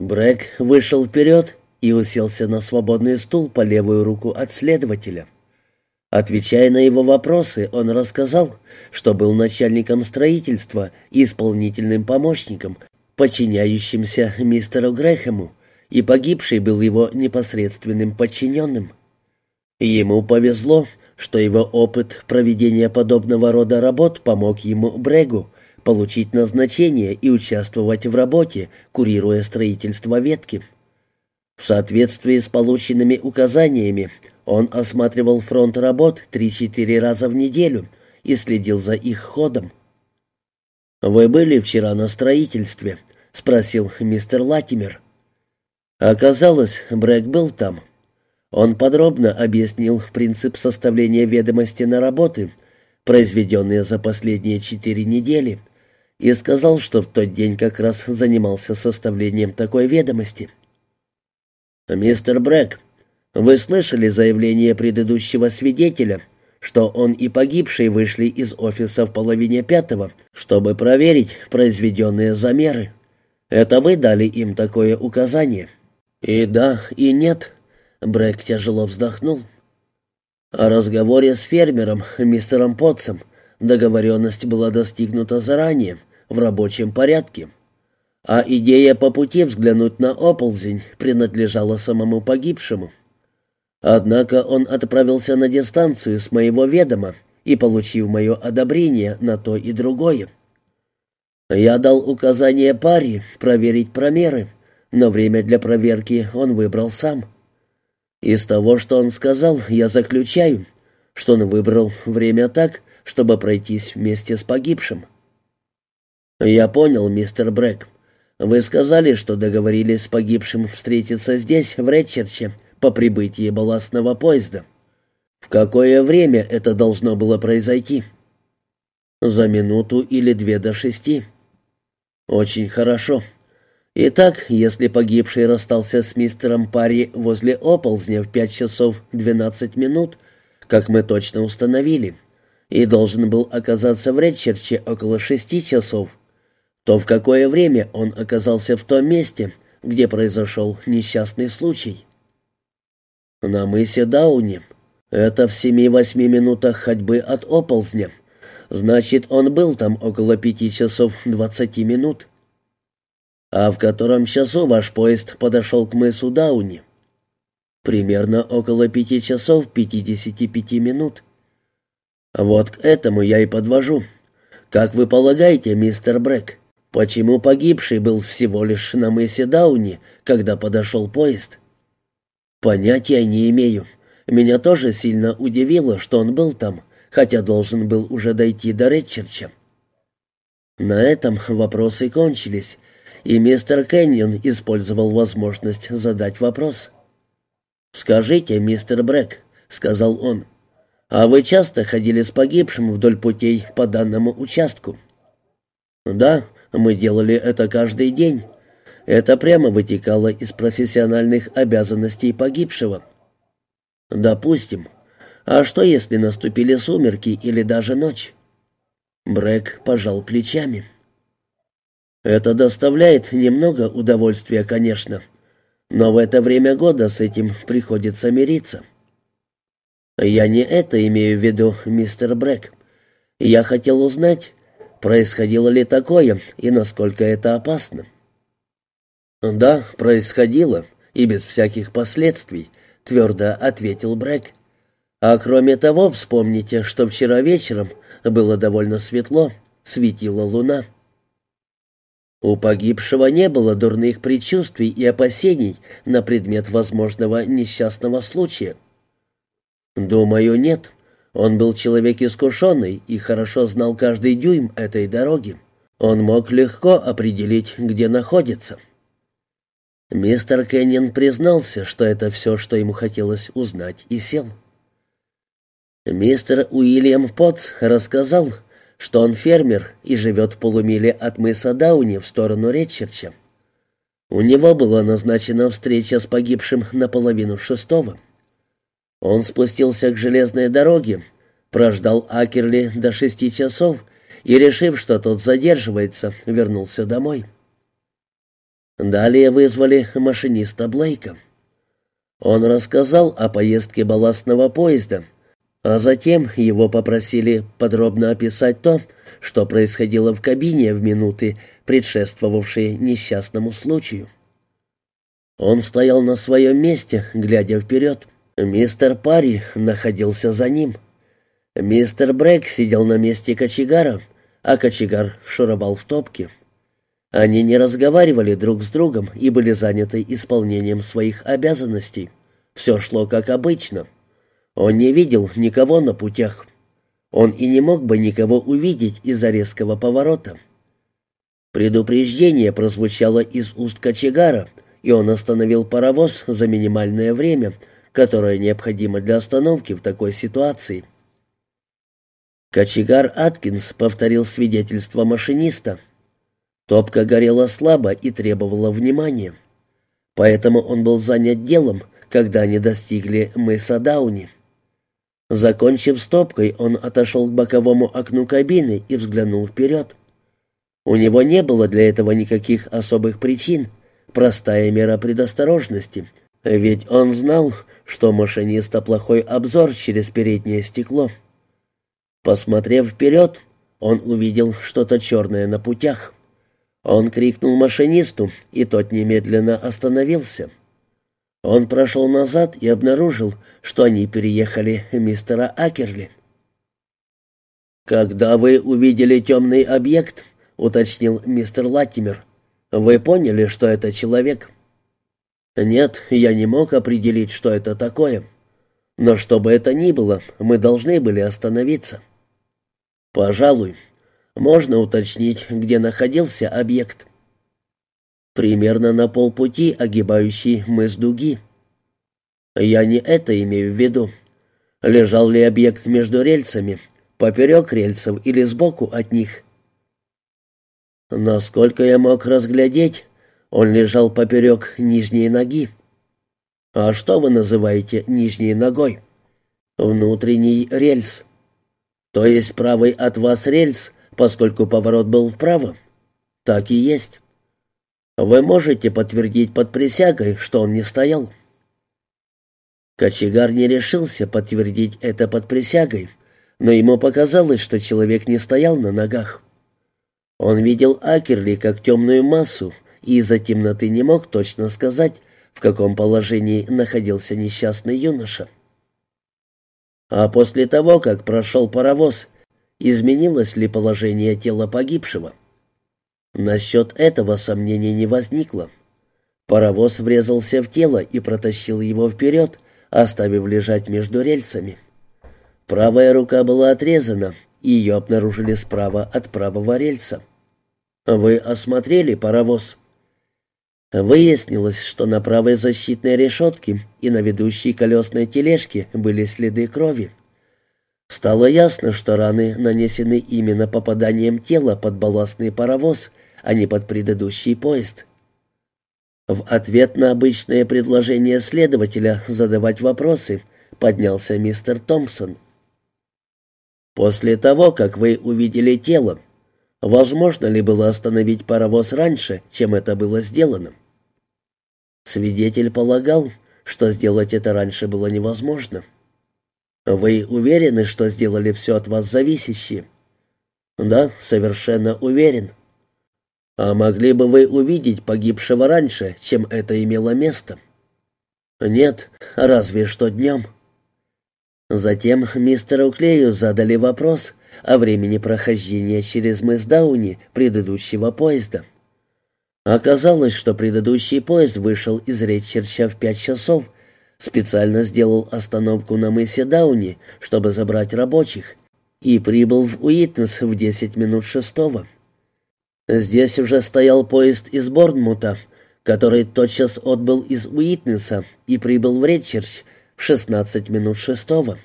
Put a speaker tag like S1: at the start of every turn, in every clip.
S1: Брэк вышел вперед и уселся на свободный стул по левую руку от следователя. Отвечая на его вопросы, он рассказал, что был начальником строительства и исполнительным помощником, подчиняющимся мистеру Грэхэму, и погибший был его непосредственным подчиненным. Ему повезло, что его опыт проведения подобного рода работ помог ему, Брегу, получить назначение и участвовать в работе, курируя строительство ветки. В соответствии с полученными указаниями он осматривал фронт работ 3-4 раза в неделю и следил за их ходом. «Вы были вчера на строительстве?» — спросил мистер Латимер. Оказалось, Брэк был там. Он подробно объяснил принцип составления ведомости на работы, произведенные за последние четыре недели, и сказал, что в тот день как раз занимался составлением такой ведомости. «Мистер Брэк, вы слышали заявление предыдущего свидетеля, что он и погибший вышли из офиса в половине пятого, чтобы проверить произведенные замеры? Это вы дали им такое указание?» «И да, и нет», — Брэк тяжело вздохнул. О разговоре с фермером, мистером Потсом, договоренность была достигнута заранее, в рабочем порядке. А идея по пути взглянуть на оползень принадлежала самому погибшему. Однако он отправился на дистанцию с моего ведома и получив мое одобрение на то и другое. Я дал указание паре проверить промеры, но время для проверки он выбрал сам. Из того, что он сказал, я заключаю, что он выбрал время так, чтобы пройтись вместе с погибшим. «Я понял, мистер Брэк. Вы сказали, что договорились с погибшим встретиться здесь, в Редчерче, по прибытии балластного поезда. В какое время это должно было произойти?» «За минуту или две до шести». «Очень хорошо. Итак, если погибший расстался с мистером Парри возле оползня в пять часов двенадцать минут, как мы точно установили, и должен был оказаться в Редчерче около шести часов, то в какое время он оказался в том месте, где произошел несчастный случай. На мысе Дауни. Это в семи-восьми минутах ходьбы от оползня. Значит, он был там около пяти часов двадцати минут. А в котором часу ваш поезд подошел к мысу Дауни? Примерно около пяти часов пятидесяти пяти минут. Вот к этому я и подвожу. Как вы полагаете, мистер Брэк, Почему погибший был всего лишь на мысе Дауни, когда подошел поезд? Понятия не имею. Меня тоже сильно удивило, что он был там, хотя должен был уже дойти до Редчерча. На этом вопросы кончились, и мистер Кэньон использовал возможность задать вопрос. «Скажите, мистер Брэк», — сказал он, — «а вы часто ходили с погибшим вдоль путей по данному участку?» «Да, мы делали это каждый день. Это прямо вытекало из профессиональных обязанностей погибшего. Допустим. А что, если наступили сумерки или даже ночь? Брэк пожал плечами. Это доставляет немного удовольствия, конечно, но в это время года с этим приходится мириться. Я не это имею в виду, мистер Брэк. Я хотел узнать, Происходило ли такое и насколько это опасно? «Да, происходило, и без всяких последствий», — твердо ответил Брэк. «А кроме того, вспомните, что вчера вечером было довольно светло, светила луна». У погибшего не было дурных предчувствий и опасений на предмет возможного несчастного случая. «Думаю, нет», он был человек искушенный и хорошо знал каждый дюйм этой дороги. Он мог легко определить, где находится. Мистер Кеннин признался, что это все, что ему хотелось узнать, и сел. Мистер Уильям Потс рассказал, что он фермер и живет в полумиле от мыса Дауни в сторону Ретчерча. У него была назначена встреча с погибшим наполовину шестого. Он спустился к железной дороге, прождал Акерли до шести часов и, решив, что тот задерживается, вернулся домой. Далее вызвали машиниста Блейка. Он рассказал о поездке балластного поезда, а затем его попросили подробно описать то, что происходило в кабине в минуты, предшествовавшие несчастному случаю. Он стоял на своем месте, глядя вперед. Мистер Парри находился за ним. Мистер Брэк сидел на месте кочегара, а кочегар шуровал в топке. Они не разговаривали друг с другом и были заняты исполнением своих обязанностей. Все шло как обычно. Он не видел никого на путях. Он и не мог бы никого увидеть из-за резкого поворота. Предупреждение прозвучало из уст кочегара, и он остановил паровоз за минимальное время, которое необходимо для остановки в такой ситуации. Кочегар Аткинс повторил свидетельство машиниста — Топка горела слабо и требовала внимания. Поэтому он был занят делом, когда они достигли мыса Дауни. Закончив стопкой, он отошел к боковому окну кабины и взглянул вперед. У него не было для этого никаких особых причин, простая мера предосторожности, ведь он знал, что машиниста плохой обзор через переднее стекло. Посмотрев вперед, он увидел что-то черное на путях. Он крикнул машинисту, и тот немедленно остановился. Он прошел назад и обнаружил, что они переехали мистера Акерли. «Когда вы увидели темный объект», — уточнил мистер Латимер, — «вы поняли, что это человек?» «Нет, я не мог определить, что это такое. Но что бы это ни было, мы должны были остановиться». «Пожалуй», можно уточнить, где находился объект? Примерно на полпути огибающий мыс Дуги. Я не это имею в виду. Лежал ли объект между рельсами, поперек рельсов или сбоку от них? Насколько я мог разглядеть, он лежал поперек нижней ноги. А что вы называете нижней ногой? Внутренний рельс. То есть правый от вас рельс поскольку поворот был вправо. Так и есть. Вы можете подтвердить под присягой, что он не стоял. Кочегар не решился подтвердить это под присягой, но ему показалось, что человек не стоял на ногах. Он видел Акерли как темную массу и из-за темноты не мог точно сказать, в каком положении находился несчастный юноша. А после того, как прошел паровоз, изменилось ли положение тела погибшего. Насчет этого сомнений не возникло. Паровоз врезался в тело и протащил его вперед, оставив лежать между рельсами. Правая рука была отрезана, и ее обнаружили справа от правого рельса. «Вы осмотрели паровоз?» Выяснилось, что на правой защитной решетке и на ведущей колесной тележке были следы крови. Стало ясно, что раны нанесены именно попаданием тела под балластный паровоз, а не под предыдущий поезд. В ответ на обычное предложение следователя задавать вопросы поднялся мистер Томпсон. «После того, как вы увидели тело, возможно ли было остановить паровоз раньше, чем это было сделано?» Свидетель полагал, что сделать это раньше было невозможно. «Вы уверены, что сделали все от вас зависящее?» «Да, совершенно уверен». «А могли бы вы увидеть погибшего раньше, чем это имело место?» «Нет, разве что днем». Затем мистеру Клею задали вопрос о времени прохождения через мыс Дауни предыдущего поезда. Оказалось, что предыдущий поезд вышел из Ретчерча в пять часов, специально сделал остановку на мысе Дауни, чтобы забрать рабочих, и прибыл в Уитнес в 10 минут шестого. Здесь уже стоял поезд из Борнмута, который тотчас отбыл из Уитнеса и прибыл в Ретчерч в 16 минут шестого.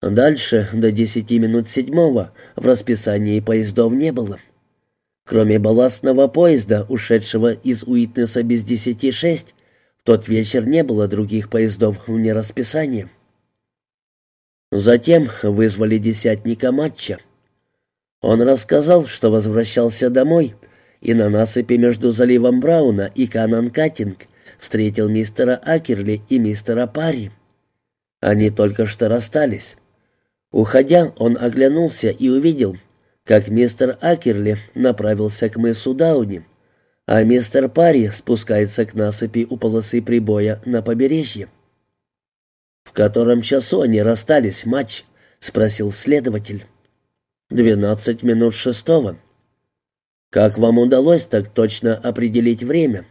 S1: Дальше, до 10 минут седьмого, в расписании поездов не было. Кроме балластного поезда, ушедшего из Уитнеса без десяти шесть, тот вечер не было других поездов вне расписания. Затем вызвали десятника матча. Он рассказал, что возвращался домой и на насыпи между заливом Брауна и Канан-Каттинг встретил мистера Акерли и мистера Парри. Они только что расстались. Уходя, он оглянулся и увидел, как мистер Акерли направился к мысу Дауни, а мистер Парри спускается к насыпи у полосы прибоя на побережье. «В котором часу они расстались, матч?» — спросил следователь. «Двенадцать минут шестого». «Как вам удалось так точно определить время?»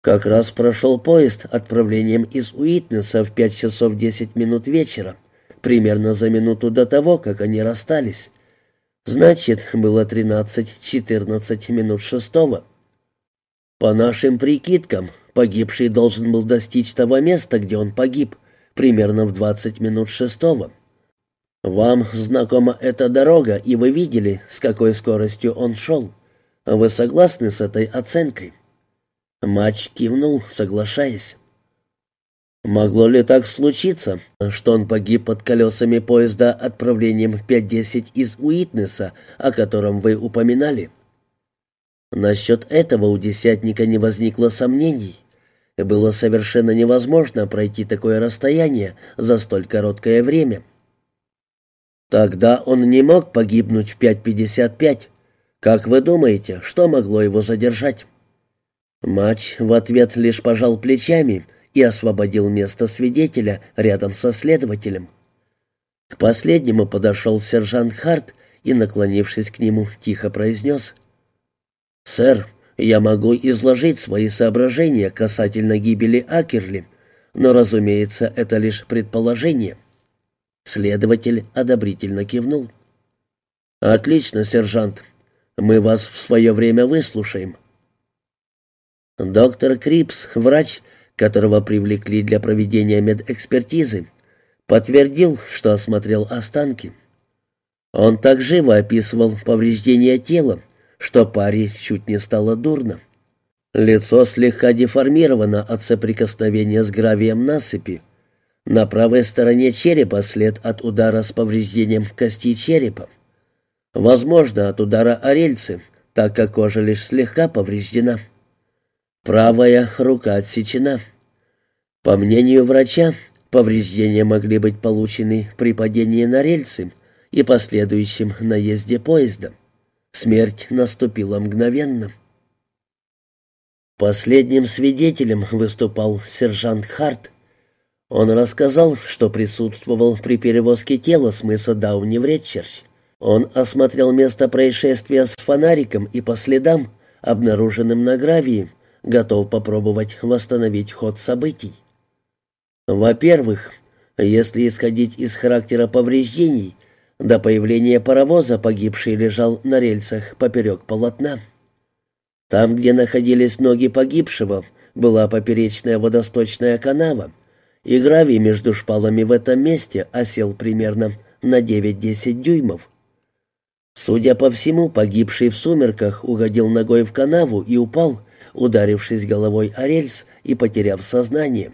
S1: «Как раз прошел поезд отправлением из Уитнеса в пять часов десять минут вечера, примерно за минуту до того, как они расстались. Значит, было тринадцать-четырнадцать минут шестого. По нашим прикидкам, погибший должен был достичь того места, где он погиб, примерно в двадцать минут шестого. Вам знакома эта дорога, и вы видели, с какой скоростью он шел. Вы согласны с этой оценкой?» Матч кивнул, соглашаясь. Могло ли так случиться, что он погиб под колесами поезда отправлением 5.10 из Уитнеса, о котором вы упоминали? Насчет этого у десятника не возникло сомнений. Было совершенно невозможно пройти такое расстояние за столь короткое время. Тогда он не мог погибнуть в 5.55. Как вы думаете, что могло его задержать? Матч в ответ лишь пожал плечами и освободил место свидетеля рядом со следователем. К последнему подошел сержант Харт и, наклонившись к нему, тихо произнес. «Сэр, я могу изложить свои соображения касательно гибели Акерли, но, разумеется, это лишь предположение». Следователь одобрительно кивнул. «Отлично, сержант. Мы вас в свое время выслушаем». Доктор Крипс, врач, которого привлекли для проведения медэкспертизы, подтвердил, что осмотрел останки. Он так живо описывал повреждения тела, что паре чуть не стало дурно. Лицо слегка деформировано от соприкосновения с гравием насыпи. На правой стороне черепа след от удара с повреждением кости черепа. Возможно, от удара о рельсы, так как кожа лишь слегка повреждена. Правая рука отсечена. По мнению врача, повреждения могли быть получены при падении на рельсы и последующем наезде поезда. Смерть наступила мгновенно. Последним свидетелем выступал сержант Харт. Он рассказал, что присутствовал при перевозке тела с мыса Дауни в Ретчерч. Он осмотрел место происшествия с фонариком и по следам, обнаруженным на гравии, готов попробовать восстановить ход событий. Во-первых, если исходить из характера повреждений, до появления паровоза погибший лежал на рельсах поперек полотна. Там, где находились ноги погибшего, была поперечная водосточная канава, и гравий между шпалами в этом месте осел примерно на 9-10 дюймов. Судя по всему, погибший в сумерках угодил ногой в канаву и упал, ударившись головой о рельс и потеряв сознание.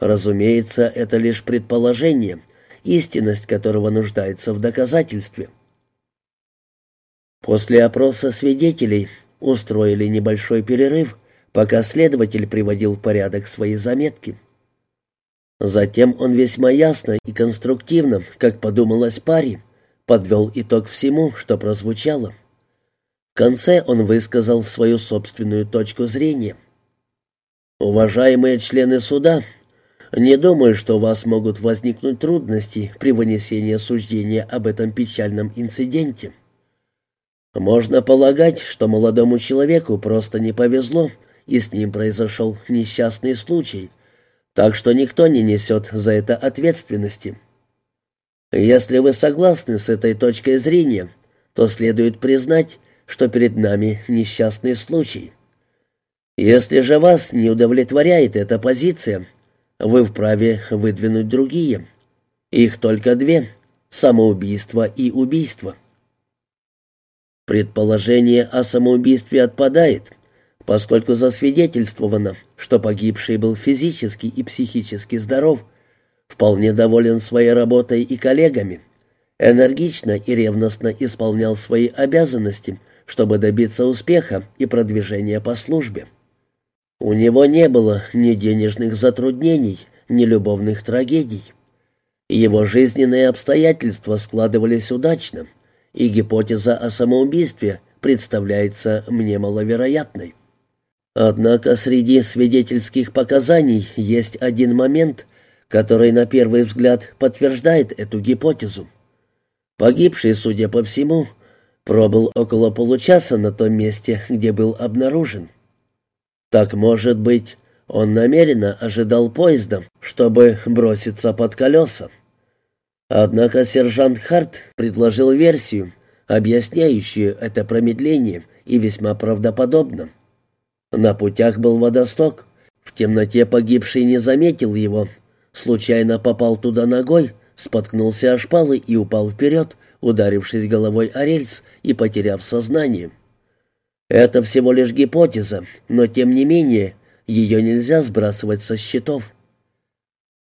S1: Разумеется, это лишь предположение, истинность которого нуждается в доказательстве. После опроса свидетелей устроили небольшой перерыв, пока следователь приводил в порядок свои заметки. Затем он весьма ясно и конструктивно, как подумалось паре, подвел итог всему, что прозвучало конце он высказал свою собственную точку зрения. «Уважаемые члены суда, не думаю, что у вас могут возникнуть трудности при вынесении суждения об этом печальном инциденте. Можно полагать, что молодому человеку просто не повезло, и с ним произошел несчастный случай, так что никто не несет за это ответственности. Если вы согласны с этой точкой зрения, то следует признать, что перед нами несчастный случай. Если же вас не удовлетворяет эта позиция, вы вправе выдвинуть другие. Их только две — самоубийство и убийство. Предположение о самоубийстве отпадает, поскольку засвидетельствовано, что погибший был физически и психически здоров, вполне доволен своей работой и коллегами, энергично и ревностно исполнял свои обязанности чтобы добиться успеха и продвижения по службе. У него не было ни денежных затруднений, ни любовных трагедий. Его жизненные обстоятельства складывались удачно, и гипотеза о самоубийстве представляется мне маловероятной. Однако среди свидетельских показаний есть один момент, который на первый взгляд подтверждает эту гипотезу. Погибший, судя по всему, пробыл около получаса на том месте, где был обнаружен. Так, может быть, он намеренно ожидал поезда, чтобы броситься под колеса. Однако сержант Харт предложил версию, объясняющую это промедление и весьма правдоподобно. На путях был водосток. В темноте погибший не заметил его. Случайно попал туда ногой, споткнулся о шпалы и упал вперед, ударившись головой о рельс и потеряв сознание. Это всего лишь гипотеза, но тем не менее ее нельзя сбрасывать со счетов.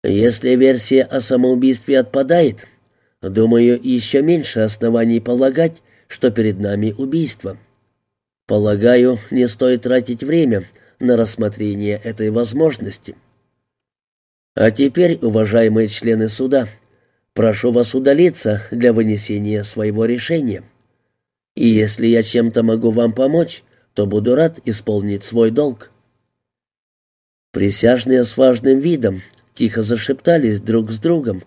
S1: Если версия о самоубийстве отпадает, думаю, еще меньше оснований полагать, что перед нами убийство. Полагаю, не стоит тратить время на рассмотрение этой возможности. А теперь, уважаемые члены суда, прошу вас удалиться для вынесения своего решения. И если я чем-то могу вам помочь, то буду рад исполнить свой долг. Присяжные с важным видом тихо зашептались друг с другом.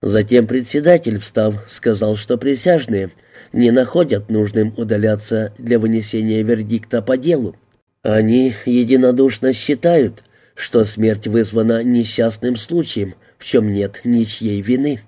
S1: Затем председатель, встав, сказал, что присяжные не находят нужным удаляться для вынесения вердикта по делу. Они единодушно считают, что смерть вызвана несчастным случаем, в чем нет ничьей вины.